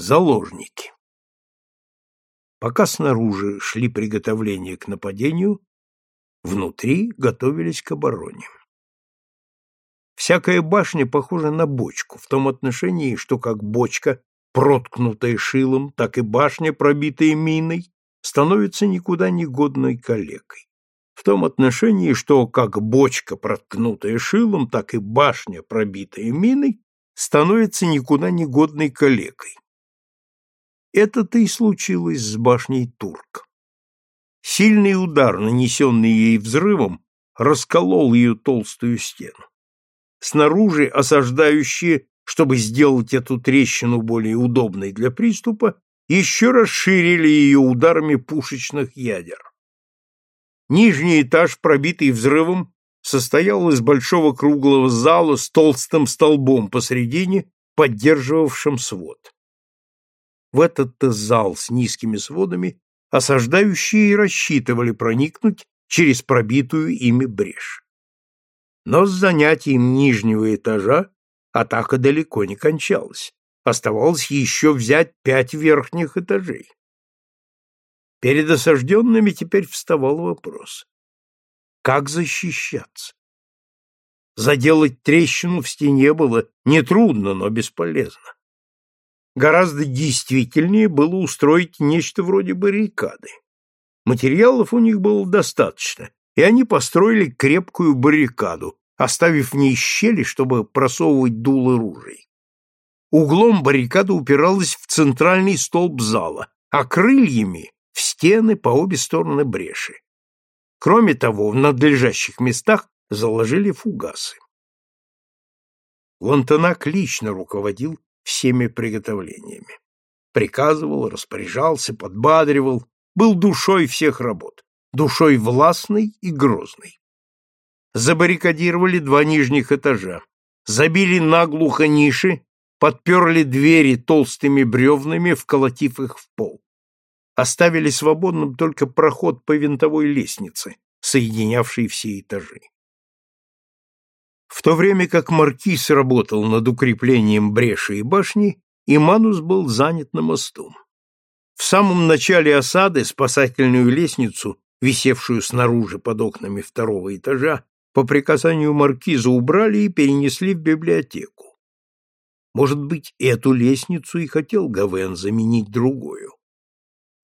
Заложники. Пока снаружи шли приготовления к нападению, внутри готовились к обороне. Всякая башня похожа на бочку в том отношении, что как бочка, проткнутая шилом, так и башня, пробитая миной, становится никуда не годной калекой. В том отношении, что как бочка, проткнутая шилом, так и башня, пробитая миной, становится никуда не годной калекой. Это-то и случилось с башней Турк. Сильный удар, нанесенный ей взрывом, расколол ее толстую стену. Снаружи осаждающие, чтобы сделать эту трещину более удобной для приступа, еще расширили ее ударами пушечных ядер. Нижний этаж, пробитый взрывом, состоял из большого круглого зала с толстым столбом посредине, поддерживавшим свод. В этот-то зал с низкими сводами осаждающие рассчитывали проникнуть через пробитую ими брешь. Но с занятием нижнего этажа атака далеко не кончалась. Оставалось еще взять пять верхних этажей. Перед осажденными теперь вставал вопрос. Как защищаться? Заделать трещину в стене было нетрудно, но бесполезно. Гораздо действительнее было устроить нечто вроде баррикады. Материалов у них было достаточно, и они построили крепкую баррикаду, оставив в ней щели, чтобы просовывать дуло ружей. Углом баррикада упиралась в центральный столб зала, а крыльями — в стены по обе стороны бреши. Кроме того, в надлежащих местах заложили фугасы. Лантенак лично руководил всеми приготовлениями. Приказывал, распоряжался, подбадривал, был душой всех работ, душой властной и грозной. Забаррикадировали два нижних этажа, забили наглухо ниши, подперли двери толстыми бревнами, вколотив их в пол. Оставили свободным только проход по винтовой лестнице, соединявшей все этажи. В то время как маркиз работал над укреплением бреши и башни, Иманус был занят на мосту. В самом начале осады спасательную лестницу, висевшую снаружи под окнами второго этажа, по приказанию маркиза убрали и перенесли в библиотеку. Может быть, эту лестницу и хотел Гавен заменить другую.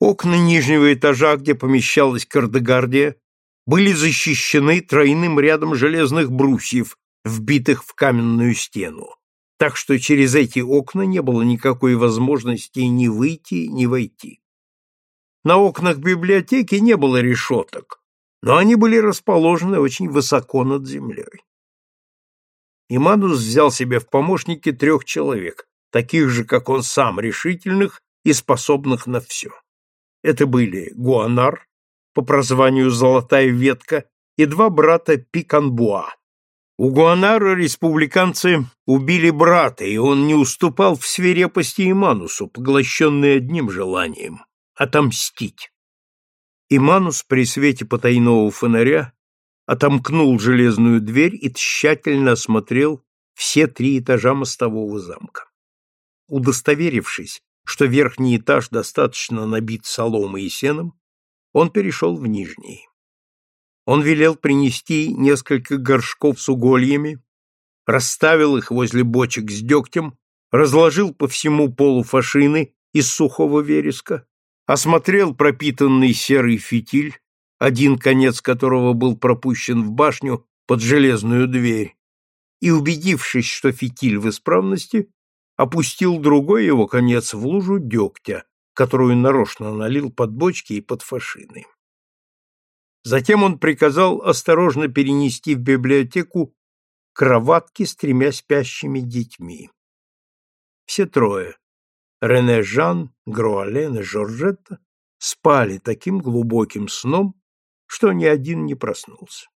Окна нижнего этажа, где помещалась кардегардия, были защищены тройным рядом железных брусьев, вбитых в каменную стену, так что через эти окна не было никакой возможности ни выйти, ни войти. На окнах библиотеки не было решеток, но они были расположены очень высоко над землей. Иманус взял себе в помощники трех человек, таких же, как он сам, решительных и способных на все. Это были Гуанар, по прозванию «Золотая ветка», и два брата Пиканбуа, у Гуанара республиканцы убили брата, и он не уступал в свирепости Иманусу, поглощенный одним желанием — отомстить. Иманус при свете потайного фонаря отомкнул железную дверь и тщательно осмотрел все три этажа мостового замка. Удостоверившись, что верхний этаж достаточно набит соломой и сеном, он перешел в нижний. Он велел принести несколько горшков с угольями, расставил их возле бочек с дегтем, разложил по всему полу фашины из сухого вереска, осмотрел пропитанный серый фитиль, один конец которого был пропущен в башню под железную дверь, и, убедившись, что фитиль в исправности, опустил другой его конец в лужу дегтя, которую нарочно налил под бочки и под фашины. Затем он приказал осторожно перенести в библиотеку кроватки с тремя спящими детьми. Все трое — Рене Жан, Груален и Жоржетта — спали таким глубоким сном, что ни один не проснулся.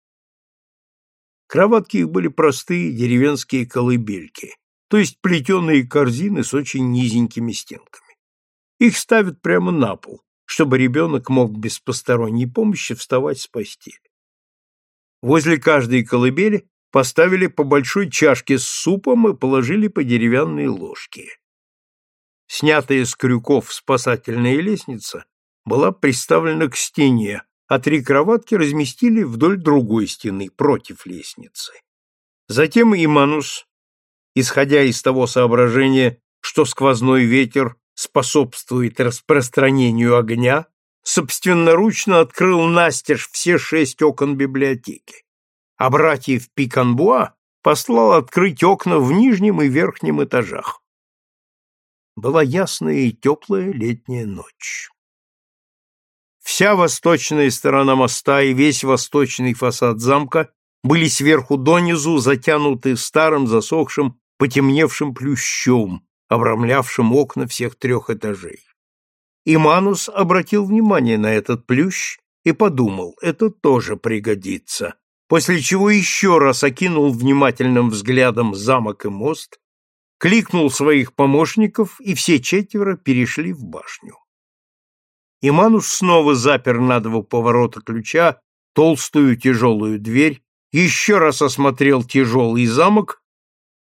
Кроватки их были простые деревенские колыбельки, то есть плетеные корзины с очень низенькими стенками. Их ставят прямо на пол, чтобы ребенок мог без посторонней помощи вставать с постели. Возле каждой колыбели поставили по большой чашке с супом и положили по деревянной ложке. Снятая с крюков спасательная лестница была приставлена к стене, а три кроватки разместили вдоль другой стены, против лестницы. Затем Иманус, исходя из того соображения, что сквозной ветер способствует распространению огня, собственноручно открыл настежь все шесть окон библиотеки, а братьев Пиканбуа послал открыть окна в нижнем и верхнем этажах. Была ясная и теплая летняя ночь. Вся восточная сторона моста и весь восточный фасад замка были сверху донизу затянуты старым засохшим, потемневшим плющом, обрамлявшим окна всех трех этажей. Иманус обратил внимание на этот плющ и подумал, это тоже пригодится, после чего еще раз окинул внимательным взглядом замок и мост, кликнул своих помощников, и все четверо перешли в башню. Иманус снова запер на два поворота ключа толстую тяжелую дверь, еще раз осмотрел тяжелый замок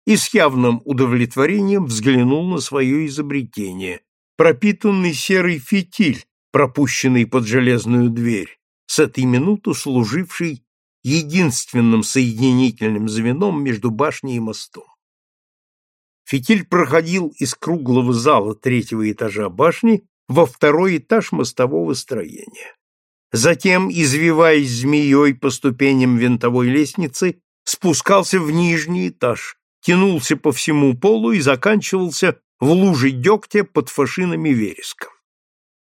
и с явным удовлетворением взглянул на свое изобретение, пропитанный серый фитиль, пропущенный под железную дверь, с этой минуты служивший единственным соединительным звеном между башней и мостом. Фитиль проходил из круглого зала третьего этажа башни во второй этаж мостового строения. Затем, извиваясь змеей по ступеням винтовой лестницы, спускался в нижний этаж, тянулся по всему полу и заканчивался в луже дегтя под фашинами вереска.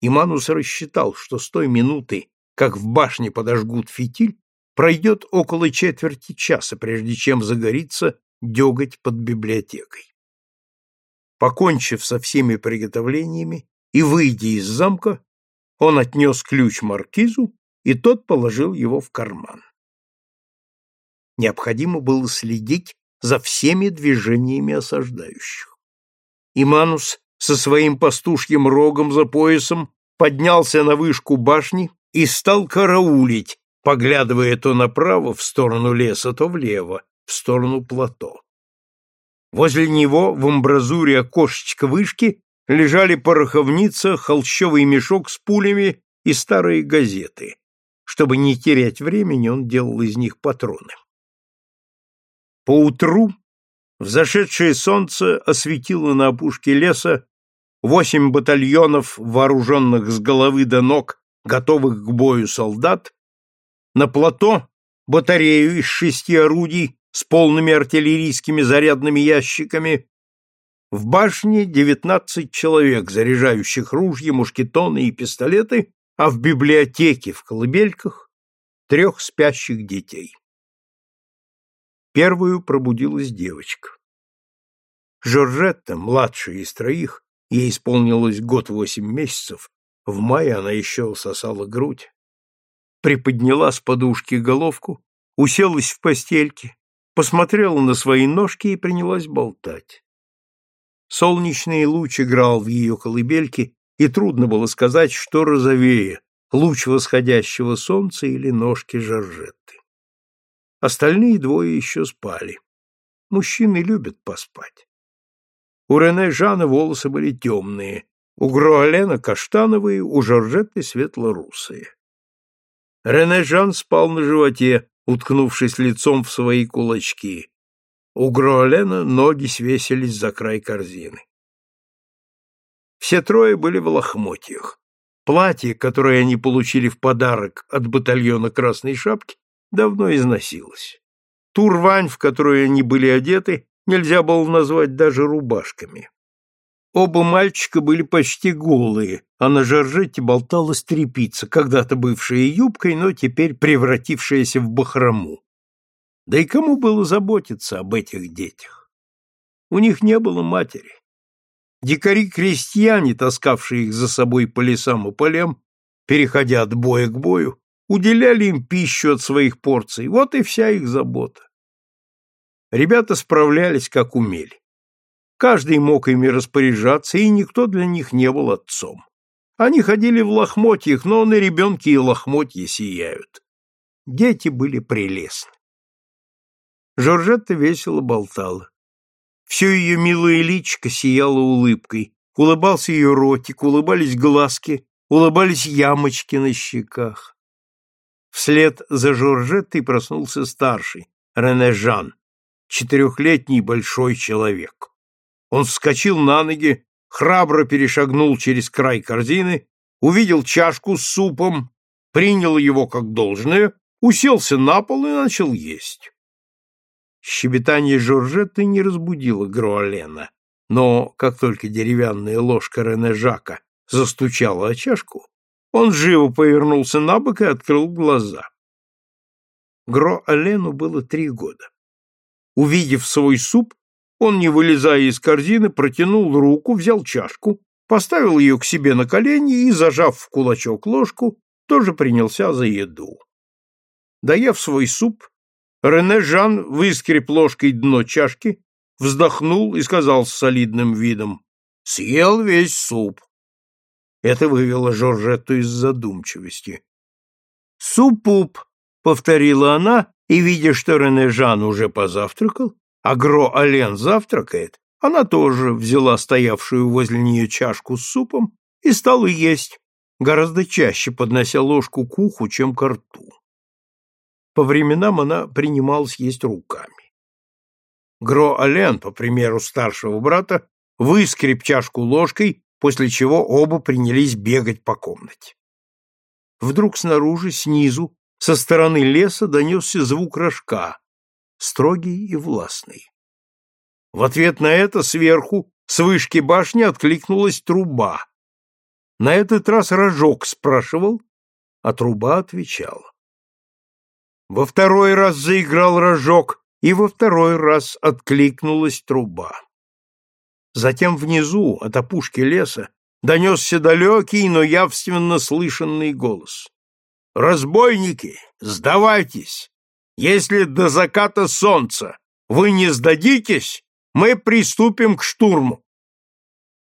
Иманус рассчитал, что с той минуты, как в башне подожгут фитиль, пройдет около четверти часа, прежде чем загорится деготь под библиотекой. Покончив со всеми приготовлениями и выйдя из замка, он отнес ключ маркизу, и тот положил его в карман. Необходимо было следить за всеми движениями осаждающих. Иманус со своим пастушьим рогом за поясом поднялся на вышку башни и стал караулить, поглядывая то направо в сторону леса, то влево, в сторону плато. Возле него в амбразуре окошечка вышки лежали пороховница, холщовый мешок с пулями и старые газеты. Чтобы не терять времени, он делал из них патроны. Поутру взошедшее солнце осветило на опушке леса восемь батальонов, вооруженных с головы до ног, готовых к бою солдат, на плато батарею из шести орудий с полными артиллерийскими зарядными ящиками, в башне девятнадцать человек, заряжающих ружья, мушкетоны и пистолеты, а в библиотеке в колыбельках трех спящих детей. Первую пробудилась девочка. Жоржетта, младшая из троих, ей исполнилось год восемь месяцев, в мае она еще сосала грудь, приподняла с подушки головку, уселась в постельке, посмотрела на свои ножки и принялась болтать. Солнечный луч играл в ее колыбельке, и трудно было сказать, что розовее — луч восходящего солнца или ножки Жоржетты. Остальные двое еще спали. Мужчины любят поспать. У Рене Жана волосы были темные, у Гроалена каштановые, у Жоржетты светло-русые. Рене Жан спал на животе, уткнувшись лицом в свои кулачки. У Гроалена ноги свесились за край корзины. Все трое были в лохмотьях. Платье, которое они получили в подарок от батальона Красной Шапки, давно износилось. Ту рвань, в которую они были одеты, нельзя было назвать даже рубашками. Оба мальчика были почти голые, а на жаржете болталась тряпица, когда-то бывшая юбкой, но теперь превратившаяся в бахрому. Да и кому было заботиться об этих детях? У них не было матери. Дикари-крестьяне, таскавшие их за собой по лесам и полям, переходя от боя к бою, уделяли им пищу от своих порций. Вот и вся их забота. Ребята справлялись, как умели. Каждый мог ими распоряжаться, и никто для них не был отцом. Они ходили в лохмотьях, но на ребенке и лохмотья сияют. Дети были прелестны. Жоржетта весело болтала. Все ее милое личико сияло улыбкой, улыбался ее ротик, улыбались глазки, улыбались ямочки на щеках. Вслед за Жоржеттой проснулся старший, Рене Жан, четырехлетний большой человек. Он вскочил на ноги, храбро перешагнул через край корзины, увидел чашку с супом, принял его как должное, уселся на пол и начал есть. Щебетание Жоржетты не разбудило Груалена, но как только деревянная ложка Рене Жака застучала о чашку, он живо повернулся на бок и открыл глаза. Гро-Алену было три года. Увидев свой суп, он, не вылезая из корзины, протянул руку, взял чашку, поставил ее к себе на колени и, зажав в кулачок ложку, тоже принялся за еду. Доев свой суп, Рене Жан выскреб ложкой дно чашки, вздохнул и сказал с солидным видом «Съел весь суп». Это вывело Жоржетту из задумчивости. «Супуп», — повторила она, и, видя, что Рене Жан уже позавтракал, а Гро-Ален завтракает, она тоже взяла стоявшую возле нее чашку с супом и стала есть, гораздо чаще поднося ложку к уху, чем к рту. По временам она принималась есть руками. Гро-Ален, по примеру старшего брата, выскреб чашку ложкой после чего оба принялись бегать по комнате. Вдруг снаружи, снизу, со стороны леса донесся звук рожка, строгий и властный. В ответ на это сверху, с вышки башни, откликнулась труба. На этот раз рожок спрашивал, а труба отвечала. Во второй раз заиграл рожок, и во второй раз откликнулась труба. Затем внизу, от опушки леса, донесся далекий, но явственно слышанный голос. «Разбойники, сдавайтесь! Если до заката солнца вы не сдадитесь, мы приступим к штурму!»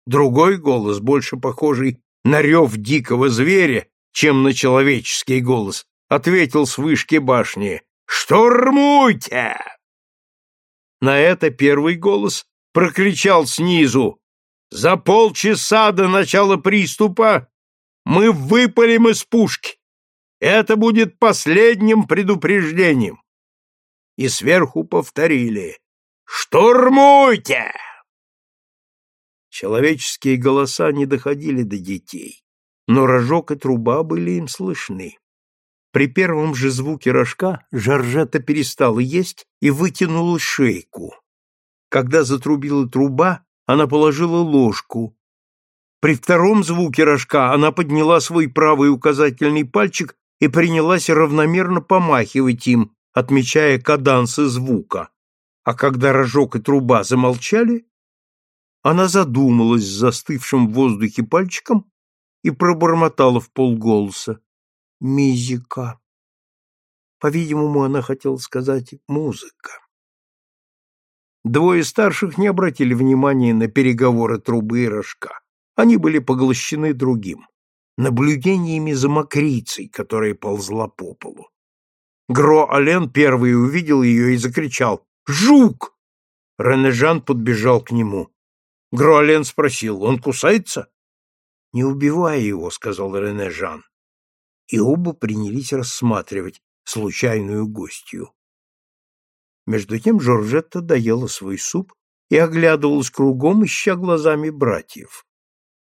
Другой голос, больше похожий на рев дикого зверя, чем на человеческий голос, ответил с вышки башни «Штурмуйте!» На это первый голос прокричал снизу. «За полчаса до начала приступа мы выпалим из пушки. Это будет последним предупреждением». И сверху повторили «Штурмуйте!» Человеческие голоса не доходили до детей, но рожок и труба были им слышны. При первом же звуке рожка Жоржета перестала есть и вытянула шейку. Когда затрубила труба, она положила ложку. При втором звуке рожка она подняла свой правый указательный пальчик и принялась равномерно помахивать им, отмечая кадансы звука. А когда рожок и труба замолчали, она задумалась с застывшим в воздухе пальчиком и пробормотала в полголоса. «Мизика». По-видимому, она хотела сказать «музыка». Двое старших не обратили внимания на переговоры трубы и рожка. Они были поглощены другим — наблюдениями за мокрицей, которая ползла по полу. Гро-Ален первый увидел ее и закричал «Жук!». Ренежан подбежал к нему. Гро-Ален спросил «Он кусается?» «Не убивай его», — сказал Ренежан. И оба принялись рассматривать случайную гостью. Между тем Жоржетта доела свой суп и оглядывалась кругом, ища глазами братьев.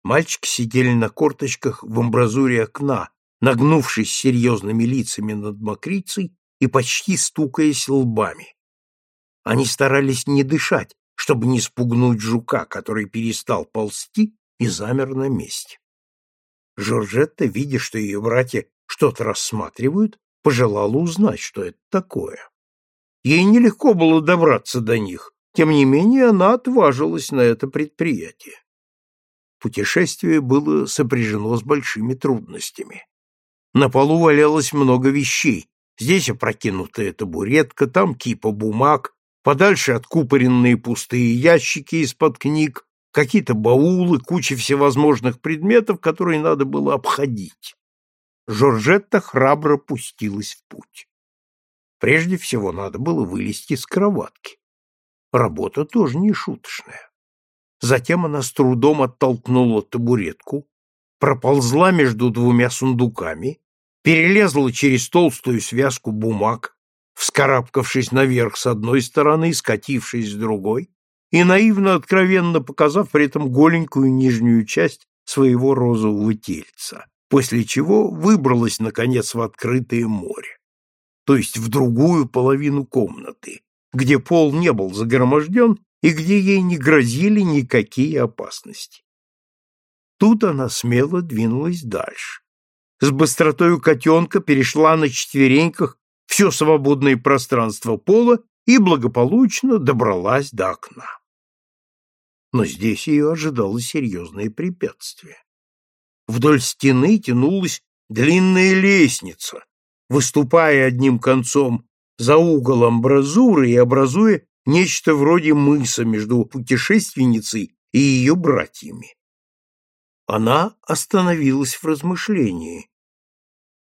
Мальчики сидели на корточках в амбразуре окна, нагнувшись серьезными лицами над мокрицей и почти стукаясь лбами. Они старались не дышать, чтобы не спугнуть жука, который перестал ползти и замер на месте. Жоржетта, видя, что ее братья что-то рассматривают, пожелала узнать, что это такое. Ей нелегко было добраться до них, тем не менее она отважилась на это предприятие. Путешествие было сопряжено с большими трудностями. На полу валялось много вещей. Здесь опрокинутая табуретка, там кипа бумаг, подальше откупоренные пустые ящики из-под книг, какие-то баулы, куча всевозможных предметов, которые надо было обходить. Жоржетта храбро пустилась в путь. Прежде всего надо было вылезти из кроватки. Работа тоже не шуточная. Затем она с трудом оттолкнула табуретку, проползла между двумя сундуками, перелезла через толстую связку бумаг, вскарабкавшись наверх с одной стороны, скатившись с другой, и наивно откровенно показав при этом голенькую нижнюю часть своего розового тельца, после чего выбралась, наконец, в открытое море, то есть в другую половину комнаты, где пол не был загроможден и где ей не грозили никакие опасности. Тут она смело двинулась дальше. С быстротою котенка перешла на четвереньках все свободное пространство пола и благополучно добралась до окна. Но здесь ее ожидало серьезное препятствие. Вдоль стены тянулась длинная лестница, выступая одним концом за угол амбразуры и образуя нечто вроде мыса между путешественницей и ее братьями. Она остановилась в размышлении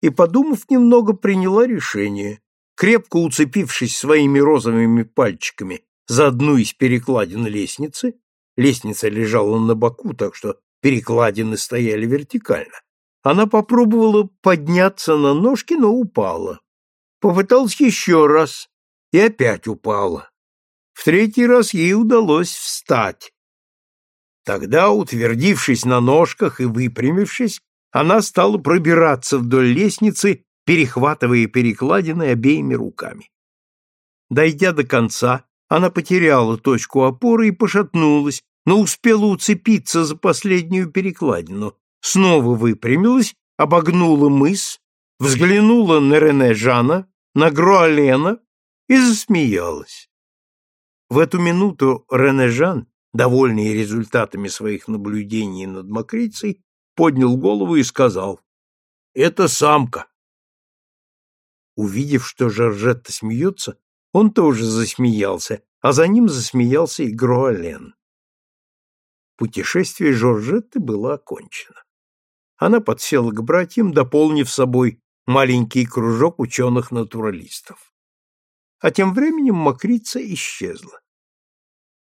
и, подумав немного, приняла решение, крепко уцепившись своими розовыми пальчиками за одну из перекладин лестницы, лестница лежала на боку, так что перекладины стояли вертикально, она попробовала подняться на ножки, но упала. Попыталась еще раз и опять упала. В третий раз ей удалось встать. Тогда, утвердившись на ножках и выпрямившись, она стала пробираться вдоль лестницы, перехватывая перекладины обеими руками. Дойдя до конца, она потеряла точку опоры и пошатнулась, но успела уцепиться за последнюю перекладину, снова выпрямилась, обогнула мыс, взглянула на Рене Жана, на Груалена и засмеялась. В эту минуту Рене Жан, довольный результатами своих наблюдений над мокрицей, поднял голову и сказал «Это самка». Увидев, что Жоржетта смеется, он тоже засмеялся, а за ним засмеялся и Груален. Путешествие Жоржетты было окончено. Она подсела к братьям, дополнив собой маленький кружок ученых-натуралистов. А тем временем мокрица исчезла.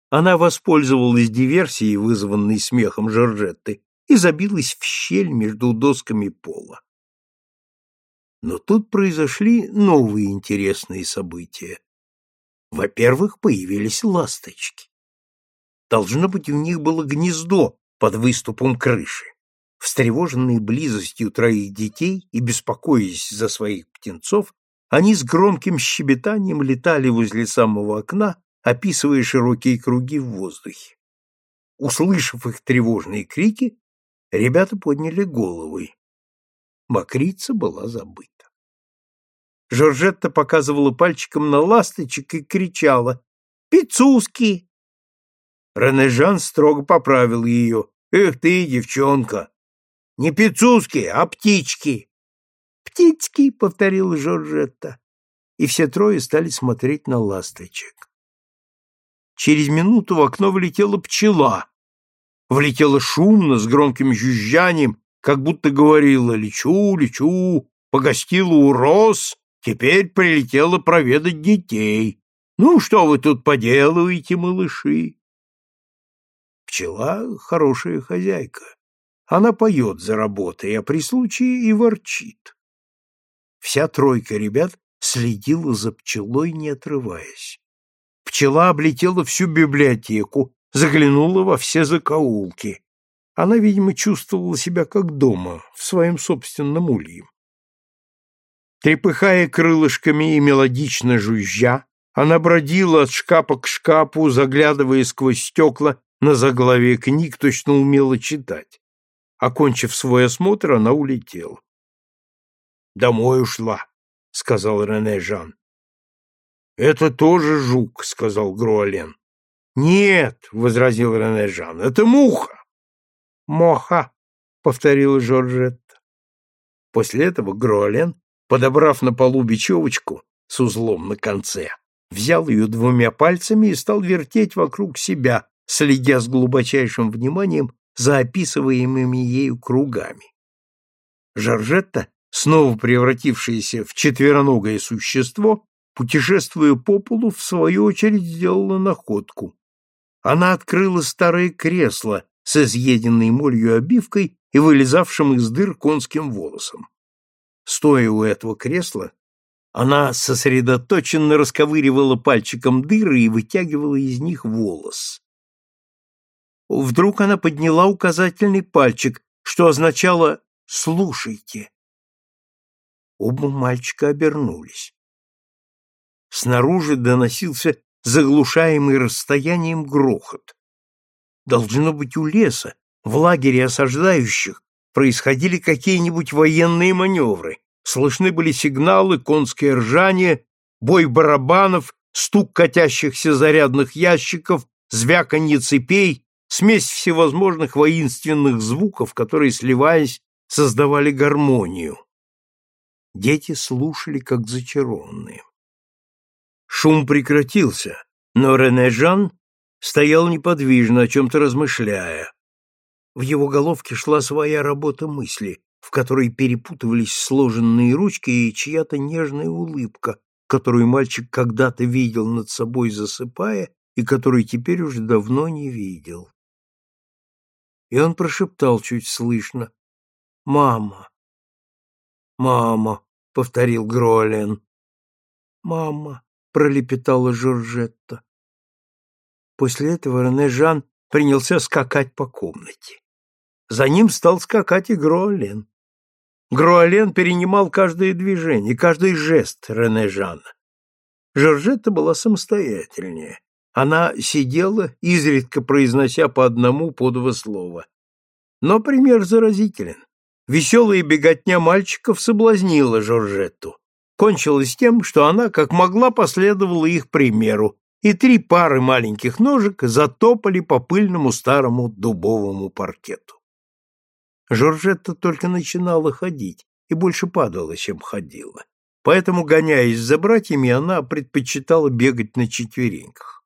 Она воспользовалась диверсией, вызванной смехом Жоржетты, и забилась в щель между досками пола. Но тут произошли новые интересные события. Во-первых, появились ласточки. Должно быть, у них было гнездо под выступом крыши. Встревоженные близостью троих детей и беспокоясь за своих птенцов, они с громким щебетанием летали возле самого окна, описывая широкие круги в воздухе. Услышав их тревожные крики, ребята подняли головы. Мокрица была забыта. Жоржетта показывала пальчиком на ласточек и кричала «Пицуски!». Ренежан строго поправил ее. «Эх ты, девчонка! Не пицуски, а птички!» «Птички!» — повторила Жоржетта. И все трое стали смотреть на ласточек. Через минуту в окно влетела пчела. Влетела шумно, с громким жужжанием, как будто говорила «Лечу, лечу, погостила у роз, теперь прилетела проведать детей. Ну, что вы тут поделываете, малыши?» Пчела — хорошая хозяйка. Она поет за работой, а при случае и ворчит. Вся тройка ребят следила за пчелой, не отрываясь. Пчела облетела всю библиотеку, заглянула во все закоулки. Она, видимо, чувствовала себя как дома, в своем собственном улье. Трепыхая крылышками и мелодично жужжа, она бродила от шкафа к шкафу, заглядывая сквозь стекла на заглавие книг, точно умела читать. Окончив свой осмотр, она улетела. «Домой ушла», — сказал Рене Жан. Это тоже жук, сказал Груален. Нет, возразил Рене Жан, это муха. Моха, повторила Жоржетта. После этого Груален, подобрав на полу бечевочку с узлом на конце, взял ее двумя пальцами и стал вертеть вокруг себя, следя с глубочайшим вниманием за описываемыми ею кругами. Жоржетта, снова превратившаяся в четвероногое существо, путешествуя по полу, в свою очередь сделала находку. Она открыла старое кресло с изъеденной молью обивкой и вылезавшим из дыр конским волосом. Стоя у этого кресла, она сосредоточенно расковыривала пальчиком дыры и вытягивала из них волос. Вдруг она подняла указательный пальчик, что означало «слушайте». Оба мальчика обернулись. Снаружи доносился заглушаемый расстоянием грохот. Должно быть, у леса, в лагере осаждающих, происходили какие-нибудь военные маневры. Слышны были сигналы, конское ржание, бой барабанов, стук катящихся зарядных ящиков, звяканье цепей, смесь всевозможных воинственных звуков, которые, сливаясь, создавали гармонию. Дети слушали, как зачарованные. Шум прекратился, но Рене Жан стоял неподвижно, о чем-то размышляя. В его головке шла своя работа мысли, в которой перепутывались сложенные ручки и чья-то нежная улыбка, которую мальчик когда-то видел над собой засыпая и которую теперь уже давно не видел. И он прошептал чуть слышно «Мама». «Мама», — повторил Гролен. «Мама», — пролепетала Жоржетта. После этого Рене Жан принялся скакать по комнате. За ним стал скакать и Гроален. Гроален перенимал каждое движение, каждый жест Рене Жана. Жоржетта была самостоятельнее. Она сидела, изредка произнося по одному по два. Но пример заразителен. Веселая беготня мальчиков соблазнила Жоржетту кончилось тем, что она, как могла, последовала их примеру, и три пары маленьких ножек затопали по пыльному старому дубовому паркету. Жоржетта только начинала ходить и больше падала, чем ходила. Поэтому, гоняясь за братьями, она предпочитала бегать на четвереньках.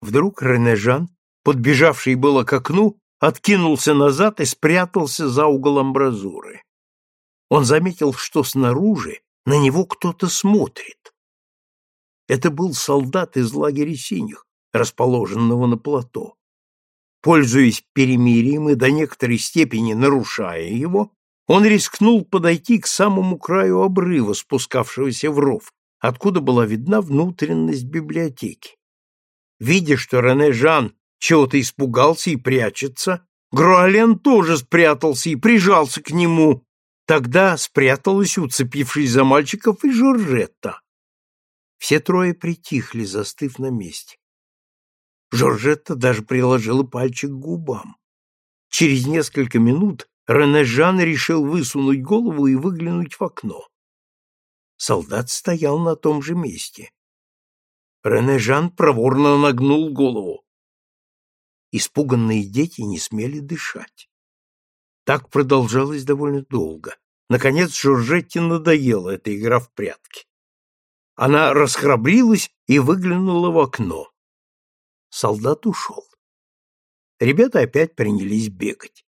Вдруг Ренежан, подбежавший было к окну, откинулся назад и спрятался за угол амбразуры. Он заметил, что снаружи на него кто-то смотрит. Это был солдат из лагеря синих, расположенного на плато. Пользуясь перемирием и до некоторой степени нарушая его, он рискнул подойти к самому краю обрыва, спускавшегося в ров, откуда была видна внутренность библиотеки. Видя, что Рене Жан чего-то испугался и прячется, Груален тоже спрятался и прижался к нему, Тогда спряталась, уцепившись за мальчиков, и Жоржетта. Все трое притихли, застыв на месте. Жоржетта даже приложила пальчик к губам. Через несколько минут Рене Жан решил высунуть голову и выглянуть в окно. Солдат стоял на том же месте. Рене Жан проворно нагнул голову. Испуганные дети не смели дышать. Так продолжалось довольно долго. Наконец Жоржетте надоела эта игра в прятки. Она расхрабрилась и выглянула в окно. Солдат ушел. Ребята опять принялись бегать.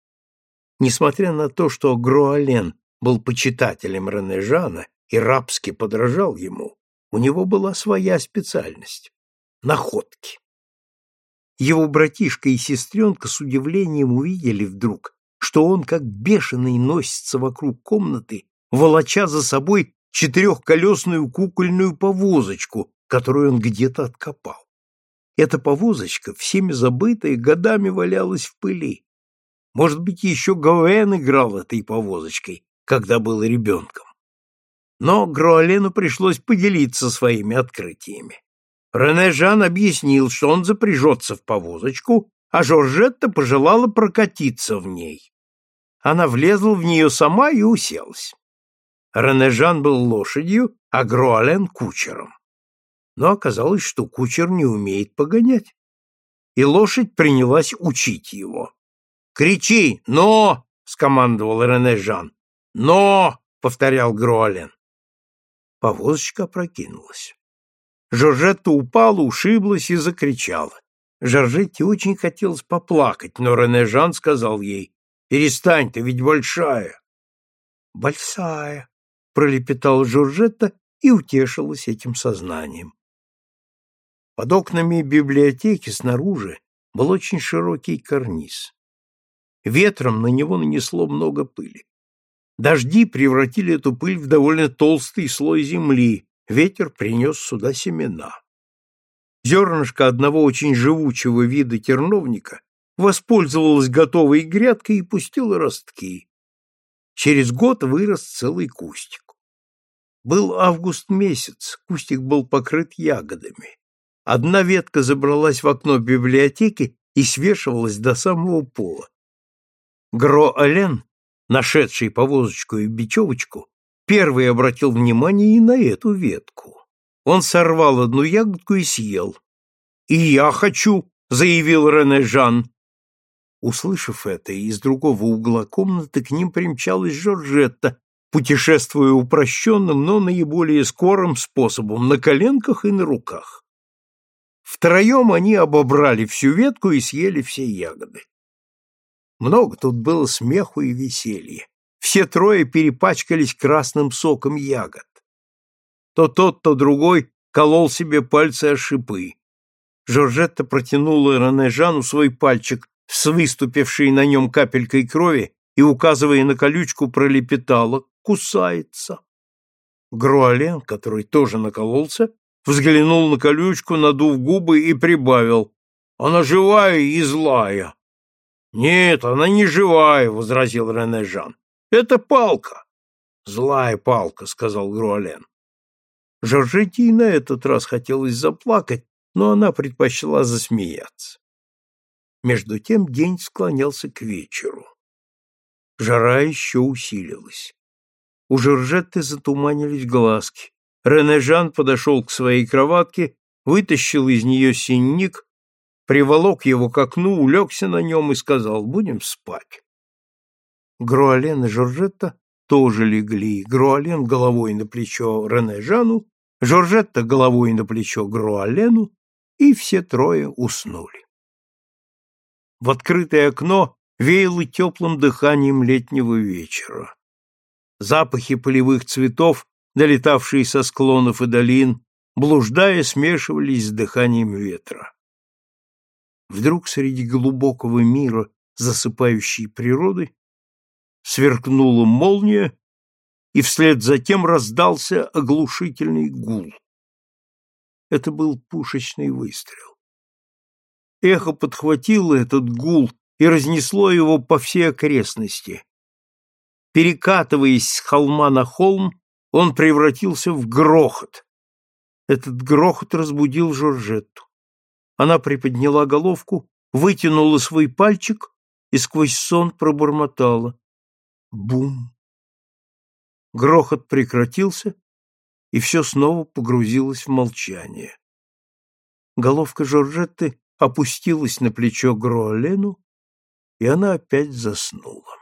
Несмотря на то, что Груален был почитателем Ренежана и рабски подражал ему, у него была своя специальность — находки. Его братишка и сестренка с удивлением увидели вдруг, что он как бешеный носится вокруг комнаты, волоча за собой четырехколесную кукольную повозочку, которую он где-то откопал. Эта повозочка, всеми забытая, годами валялась в пыли. Может быть, еще Говен играл этой повозочкой, когда был ребенком. Но Гроалену пришлось поделиться своими открытиями. Рене Жан объяснил, что он запряжется в повозочку, а Жоржетта пожелала прокатиться в ней. Она влезла в нее сама и уселась. Ренежан был лошадью, а Груален — кучером. Но оказалось, что кучер не умеет погонять. И лошадь принялась учить его. «Кричи! Но!» — скомандовал Ренежан. «Но!» — повторял Груален. Повозочка опрокинулась. Жоржетта упала, ушиблась и закричала. Жоржетте очень хотелось поплакать, но Рене Жан сказал ей, «Перестань, ты ведь большая». «Большая», — пролепетала Жоржетта и утешилась этим сознанием. Под окнами библиотеки снаружи был очень широкий карниз. Ветром на него нанесло много пыли. Дожди превратили эту пыль в довольно толстый слой земли, ветер принес сюда семена. Зернышко одного очень живучего вида терновника воспользовалось готовой грядкой и пустило ростки. Через год вырос целый кустик. Был август месяц, кустик был покрыт ягодами. Одна ветка забралась в окно библиотеки и свешивалась до самого пола. Гро-Ален, нашедший повозочку и бечевочку, первый обратил внимание и на эту ветку. Он сорвал одну ягодку и съел. «И я хочу!» — заявил Рене Жан. Услышав это, из другого угла комнаты к ним примчалась Жоржетта, путешествуя упрощенным, но наиболее скорым способом, на коленках и на руках. Втроем они обобрали всю ветку и съели все ягоды. Много тут было смеху и веселья. Все трое перепачкались красным соком ягод. То тот, то другой колол себе пальцы о шипы. Жоржетта протянула Ранежану свой пальчик с выступившей на нем капелькой крови и, указывая на колючку, пролепетала «кусается». Груален, который тоже накололся, взглянул на колючку, надув губы и прибавил «Она живая и злая». «Нет, она не живая», — возразил Рене Жан. «Это палка». «Злая палка», — сказал Груален. Жоржетти и на этот раз хотелось заплакать, но она предпочла засмеяться. Между тем день склонялся к вечеру. Жара еще усилилась. У Жоржетты затуманились глазки. Рене Жан подошел к своей кроватке, вытащил из нее синник, приволок его к окну, улегся на нем и сказал «Будем спать». Груален и Жоржетта тоже легли, Груален головой на плечо Рене Жану, Жоржетта головой на плечо Груалену, и все трое уснули. В открытое окно веяло теплым дыханием летнего вечера. Запахи полевых цветов, долетавшие со склонов и долин, блуждая, смешивались с дыханием ветра. Вдруг среди глубокого мира засыпающей природы сверкнула молния, и вслед за тем раздался оглушительный гул. Это был пушечный выстрел. Эхо подхватило этот гул и разнесло его по всей окрестности. Перекатываясь с холма на холм, он превратился в грохот. Этот грохот разбудил Жоржетту. Она приподняла головку, вытянула свой пальчик и сквозь сон пробормотала. Бум! Грохот прекратился, и все снова погрузилось в молчание. Головка Жоржетты опустилась на плечо Гроалену, и она опять заснула.